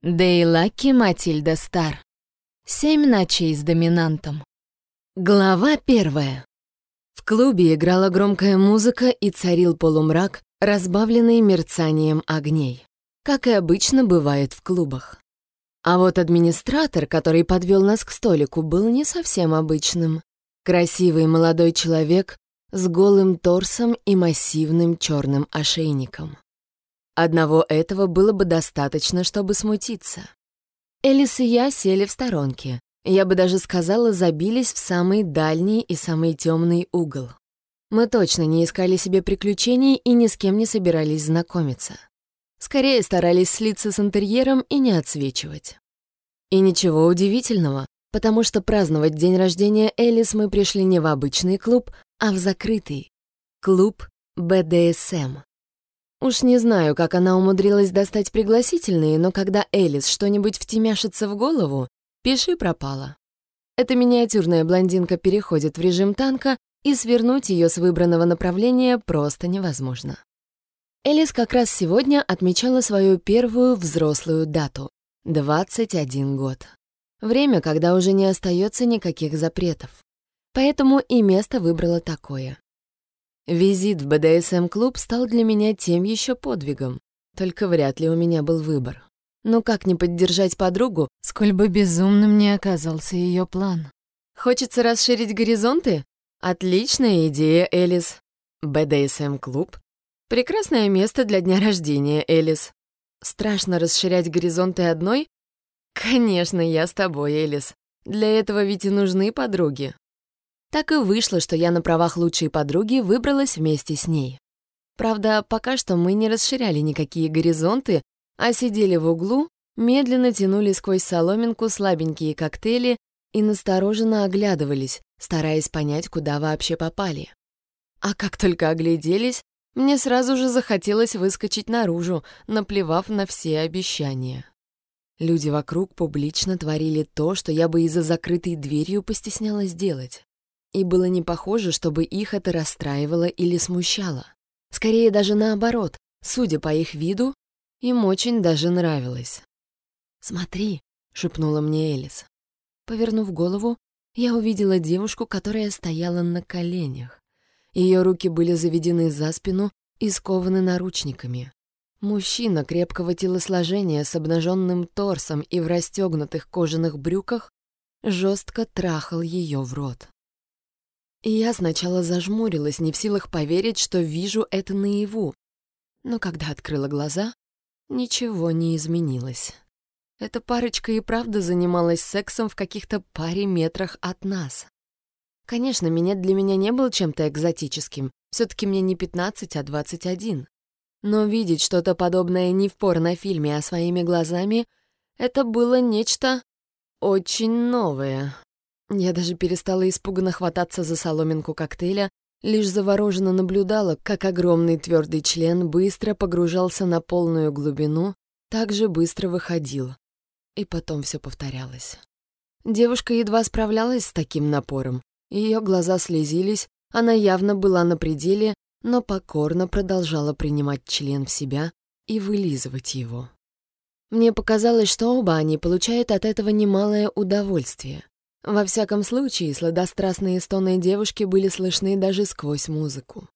Дейлаки Матильда Стар. Семь ночей с доминантом. Глава первая. В клубе играла громкая музыка и царил полумрак, разбавленный мерцанием огней, как и обычно бывает в клубах. А вот администратор, который подвел нас к столику, был не совсем обычным. Красивый молодой человек с голым торсом и массивным черным ошейником. Одного этого было бы достаточно, чтобы смутиться. Элис и я сели в сторонке. Я бы даже сказала, забились в самый дальний и самый темный угол. Мы точно не искали себе приключений и ни с кем не собирались знакомиться. Скорее старались слиться с интерьером и не отсвечивать. И ничего удивительного, потому что праздновать день рождения Элис мы пришли не в обычный клуб, а в закрытый. Клуб БДСМ. Уж не знаю, как она умудрилась достать пригласительные, но когда Элис что-нибудь втемяшится в голову, пиши пропала. Эта миниатюрная блондинка переходит в режим танка, и свернуть ее с выбранного направления просто невозможно. Элис как раз сегодня отмечала свою первую взрослую дату — 21 год. Время, когда уже не остается никаких запретов. Поэтому и место выбрала такое. Визит в БДСМ-клуб стал для меня тем еще подвигом. Только вряд ли у меня был выбор. Но как не поддержать подругу, сколь бы безумным не оказался ее план? Хочется расширить горизонты? Отличная идея, Элис. БДСМ-клуб? Прекрасное место для дня рождения, Элис. Страшно расширять горизонты одной? Конечно, я с тобой, Элис. Для этого ведь и нужны подруги. Так и вышло, что я на правах лучшей подруги выбралась вместе с ней. Правда, пока что мы не расширяли никакие горизонты, а сидели в углу, медленно тянули сквозь соломинку слабенькие коктейли и настороженно оглядывались, стараясь понять, куда вообще попали. А как только огляделись, мне сразу же захотелось выскочить наружу, наплевав на все обещания. Люди вокруг публично творили то, что я бы и за закрытой дверью постеснялась делать. И было не похоже, чтобы их это расстраивало или смущало. Скорее даже наоборот, судя по их виду, им очень даже нравилось. «Смотри», — шепнула мне Элис. Повернув голову, я увидела девушку, которая стояла на коленях. Ее руки были заведены за спину и скованы наручниками. Мужчина крепкого телосложения с обнаженным торсом и в расстегнутых кожаных брюках жестко трахал ее в рот. Я сначала зажмурилась, не в силах поверить, что вижу это наяву. Но когда открыла глаза, ничего не изменилось. Эта парочка и правда занималась сексом в каких-то паре метрах от нас. Конечно, минет для меня не был чем-то экзотическим. все таки мне не 15, а 21. Но видеть что-то подобное не в порнофильме, а своими глазами — это было нечто очень новое. Я даже перестала испуганно хвататься за соломинку коктейля, лишь завороженно наблюдала, как огромный твердый член быстро погружался на полную глубину, так же быстро выходил. И потом все повторялось. Девушка едва справлялась с таким напором. Ее глаза слезились, она явно была на пределе, но покорно продолжала принимать член в себя и вылизывать его. Мне показалось, что оба они получают от этого немалое удовольствие. Во всяком случае, сладострастные стоны девушки были слышны даже сквозь музыку.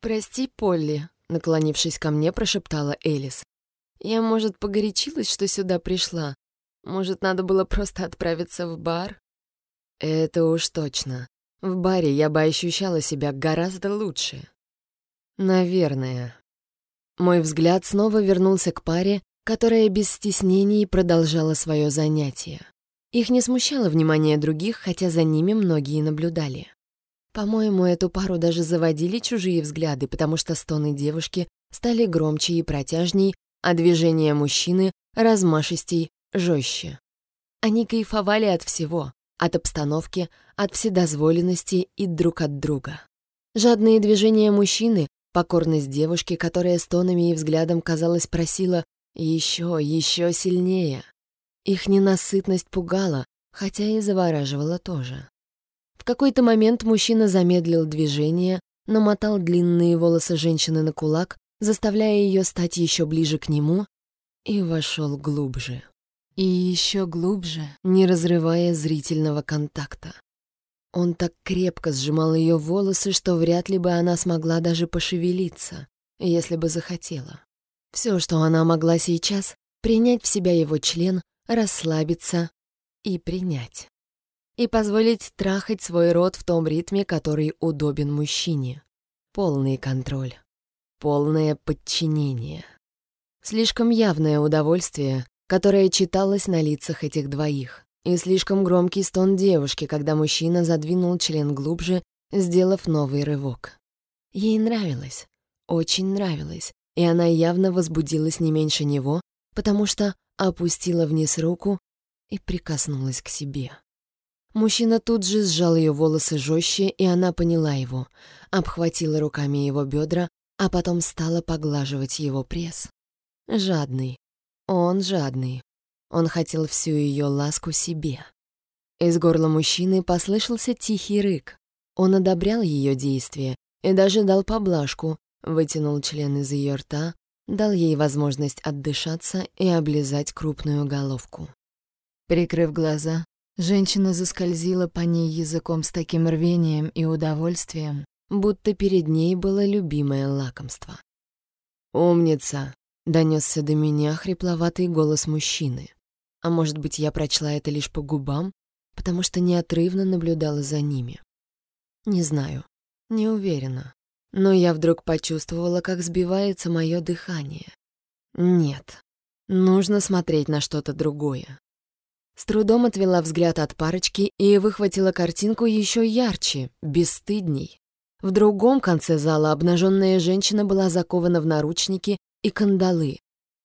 «Прости, Полли», — наклонившись ко мне, прошептала Элис. «Я, может, погорячилась, что сюда пришла? Может, надо было просто отправиться в бар?» «Это уж точно. В баре я бы ощущала себя гораздо лучше». «Наверное». Мой взгляд снова вернулся к паре, которая без стеснений продолжала свое занятие. Их не смущало внимание других, хотя за ними многие наблюдали. По-моему, эту пару даже заводили чужие взгляды, потому что стоны девушки стали громче и протяжней, а движения мужчины размашистей, жестче. Они кайфовали от всего, от обстановки, от вседозволенности и друг от друга. Жадные движения мужчины, покорность девушки, которая стонами и взглядом, казалось, просила еще, еще сильнее. Их ненасытность пугала, хотя и завораживала тоже. В какой-то момент мужчина замедлил движение, намотал длинные волосы женщины на кулак, заставляя ее стать еще ближе к нему, и вошел глубже. И еще глубже, не разрывая зрительного контакта. Он так крепко сжимал ее волосы, что вряд ли бы она смогла даже пошевелиться, если бы захотела. Все, что она могла сейчас, принять в себя его член, расслабиться и принять. И позволить трахать свой рот в том ритме, который удобен мужчине. Полный контроль. Полное подчинение. Слишком явное удовольствие, которое читалось на лицах этих двоих. И слишком громкий стон девушки, когда мужчина задвинул член глубже, сделав новый рывок. Ей нравилось, очень нравилось, и она явно возбудилась не меньше него, потому что опустила вниз руку и прикоснулась к себе. Мужчина тут же сжал ее волосы жестче, и она поняла его, обхватила руками его бедра, а потом стала поглаживать его пресс. Жадный. Он жадный. Он хотел всю ее ласку себе. Из горла мужчины послышался тихий рык. Он одобрял ее действия и даже дал поблажку, вытянул член из ее рта, дал ей возможность отдышаться и облизать крупную головку. Прикрыв глаза, женщина заскользила по ней языком с таким рвением и удовольствием, будто перед ней было любимое лакомство. «Умница!» — донесся до меня хрипловатый голос мужчины. А может быть, я прочла это лишь по губам, потому что неотрывно наблюдала за ними. Не знаю, не уверена. Но я вдруг почувствовала, как сбивается мое дыхание. Нет, нужно смотреть на что-то другое. С трудом отвела взгляд от парочки и выхватила картинку еще ярче, бесстыдней. В другом конце зала обнаженная женщина была закована в наручники и кандалы,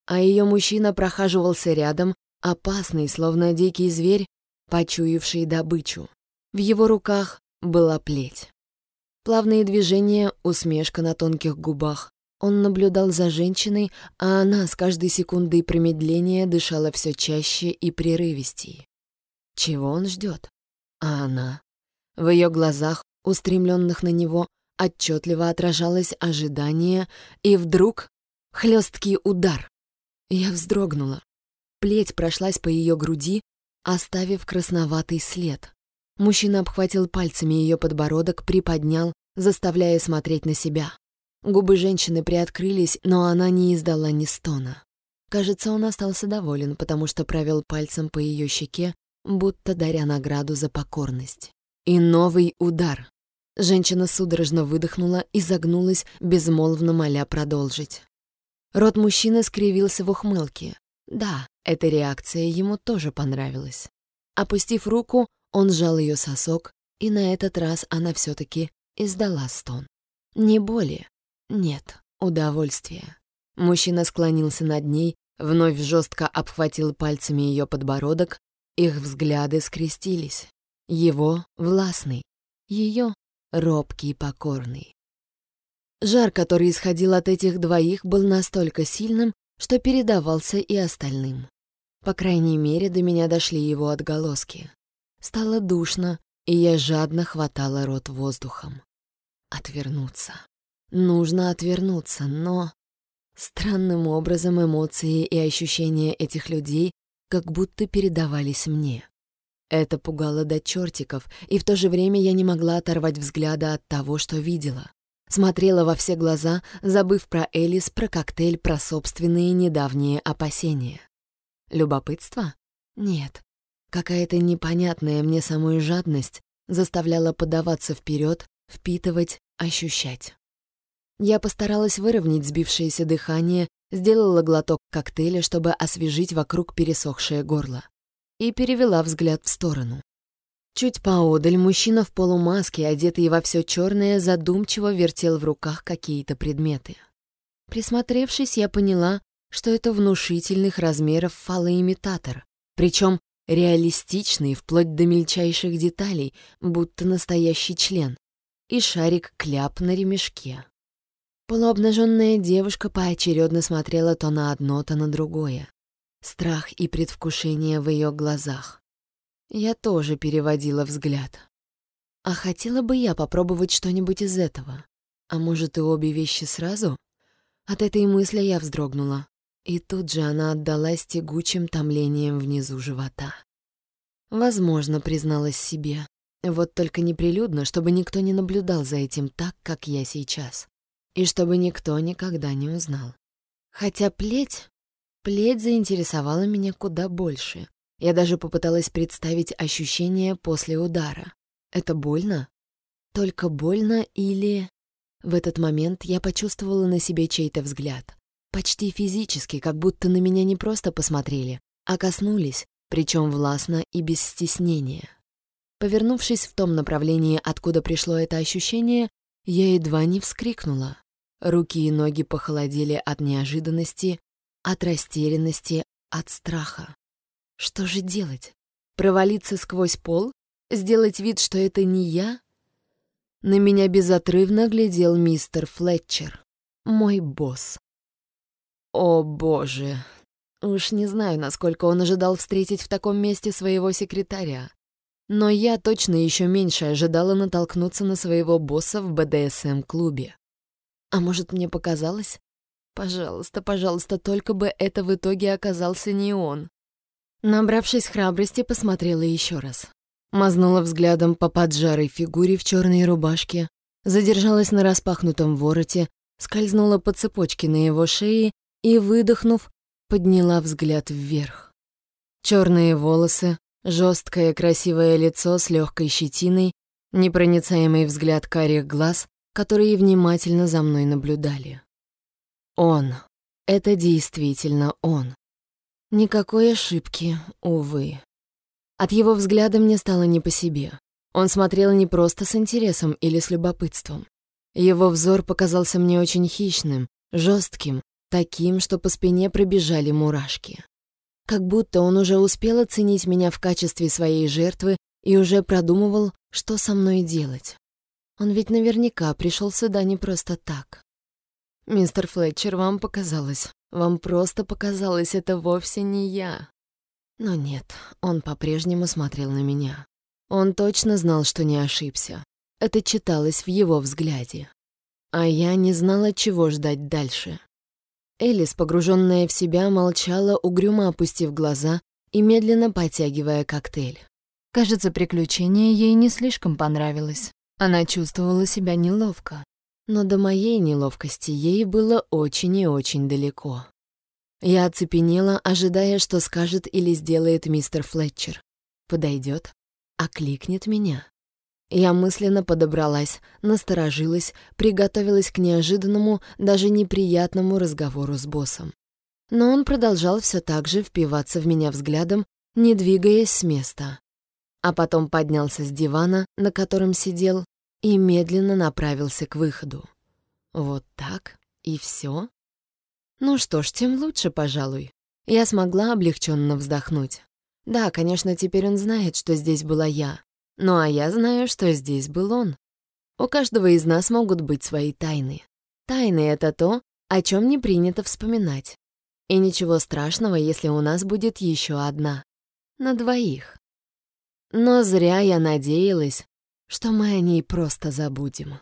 а ее мужчина прохаживался рядом, опасный, словно дикий зверь, почуявший добычу. В его руках была плеть. Плавные движения, усмешка на тонких губах. Он наблюдал за женщиной, а она с каждой секундой промедления дышала все чаще и прерывистей. Чего он ждет? А она? В ее глазах, устремленных на него, отчетливо отражалось ожидание, и вдруг хлесткий удар. Я вздрогнула. Плеть прошлась по ее груди, оставив красноватый след. Мужчина обхватил пальцами ее подбородок, приподнял, заставляя смотреть на себя. Губы женщины приоткрылись, но она не издала ни стона. Кажется, он остался доволен, потому что провел пальцем по ее щеке, будто даря награду за покорность. И новый удар. Женщина судорожно выдохнула и загнулась, безмолвно моля продолжить. Рот мужчины скривился в ухмылке. Да, эта реакция ему тоже понравилась. Опустив руку, он сжал ее сосок, и на этот раз она все-таки издала стон. Не боли, нет, удовольствия. Мужчина склонился над ней, вновь жестко обхватил пальцами ее подбородок, их взгляды скрестились. Его властный, ее робкий и покорный. Жар, который исходил от этих двоих, был настолько сильным, что передавался и остальным. По крайней мере, до меня дошли его отголоски. Стало душно, и я жадно хватала рот воздухом. Отвернуться. Нужно отвернуться, но... Странным образом эмоции и ощущения этих людей как будто передавались мне. Это пугало до чертиков, и в то же время я не могла оторвать взгляда от того, что видела. Смотрела во все глаза, забыв про Элис, про коктейль, про собственные недавние опасения. Любопытство? Нет. Какая-то непонятная мне самой жадность заставляла подаваться вперед, впитывать, ощущать. Я постаралась выровнять сбившееся дыхание, сделала глоток коктейля, чтобы освежить вокруг пересохшее горло, и перевела взгляд в сторону. Чуть поодаль мужчина в полумаске, одетый во все черное, задумчиво вертел в руках какие-то предметы. Присмотревшись, я поняла, что это внушительных размеров фалоимитатор, причем реалистичный вплоть до мельчайших деталей, будто настоящий член, и шарик-кляп на ремешке. Полуобнаженная девушка поочередно смотрела то на одно, то на другое. Страх и предвкушение в ее глазах. Я тоже переводила взгляд. А хотела бы я попробовать что-нибудь из этого. А может, и обе вещи сразу? От этой мысли я вздрогнула. И тут же она отдалась тягучим томлением внизу живота. Возможно, призналась себе. Вот только неприлюдно, чтобы никто не наблюдал за этим так, как я сейчас. И чтобы никто никогда не узнал. Хотя плеть... Плеть заинтересовала меня куда больше. Я даже попыталась представить ощущения после удара. Это больно? Только больно или... В этот момент я почувствовала на себе чей-то взгляд. Почти физически, как будто на меня не просто посмотрели, а коснулись, причем властно и без стеснения. Повернувшись в том направлении, откуда пришло это ощущение, я едва не вскрикнула. Руки и ноги похолодели от неожиданности, от растерянности, от страха. Что же делать? Провалиться сквозь пол? Сделать вид, что это не я? На меня безотрывно глядел мистер Флетчер, мой босс. О боже, уж не знаю, насколько он ожидал встретить в таком месте своего секретаря. Но я точно еще меньше ожидала натолкнуться на своего босса в БДСМ-клубе. А может, мне показалось? Пожалуйста, пожалуйста, только бы это в итоге оказался не он. Набравшись храбрости, посмотрела еще раз. Мазнула взглядом по поджарой фигуре в черной рубашке, задержалась на распахнутом вороте, скользнула по цепочке на его шее и, выдохнув, подняла взгляд вверх. Черные волосы, жесткое красивое лицо с легкой щетиной, непроницаемый взгляд карих глаз, которые внимательно за мной наблюдали. Он. Это действительно он. Никакой ошибки, увы. От его взгляда мне стало не по себе. Он смотрел не просто с интересом или с любопытством. Его взор показался мне очень хищным, жестким, таким, что по спине пробежали мурашки. Как будто он уже успел оценить меня в качестве своей жертвы и уже продумывал, что со мной делать. Он ведь наверняка пришел сюда не просто так. «Мистер Флетчер, вам показалось. Вам просто показалось, это вовсе не я». Но нет, он по-прежнему смотрел на меня. Он точно знал, что не ошибся. Это читалось в его взгляде. А я не знала, чего ждать дальше. Элис, погруженная в себя, молчала, угрюмо опустив глаза и медленно потягивая коктейль. Кажется, приключение ей не слишком понравилось. Она чувствовала себя неловко но до моей неловкости ей было очень и очень далеко. Я оцепенела, ожидая, что скажет или сделает мистер Флетчер. Подойдет, окликнет меня. Я мысленно подобралась, насторожилась, приготовилась к неожиданному, даже неприятному разговору с боссом. Но он продолжал все так же впиваться в меня взглядом, не двигаясь с места. А потом поднялся с дивана, на котором сидел, и медленно направился к выходу. Вот так и все? Ну что ж, тем лучше, пожалуй. Я смогла облегченно вздохнуть. Да, конечно, теперь он знает, что здесь была я. Ну а я знаю, что здесь был он. У каждого из нас могут быть свои тайны. Тайны — это то, о чем не принято вспоминать. И ничего страшного, если у нас будет еще одна. На двоих. Но зря я надеялась, что мы о ней просто забудем.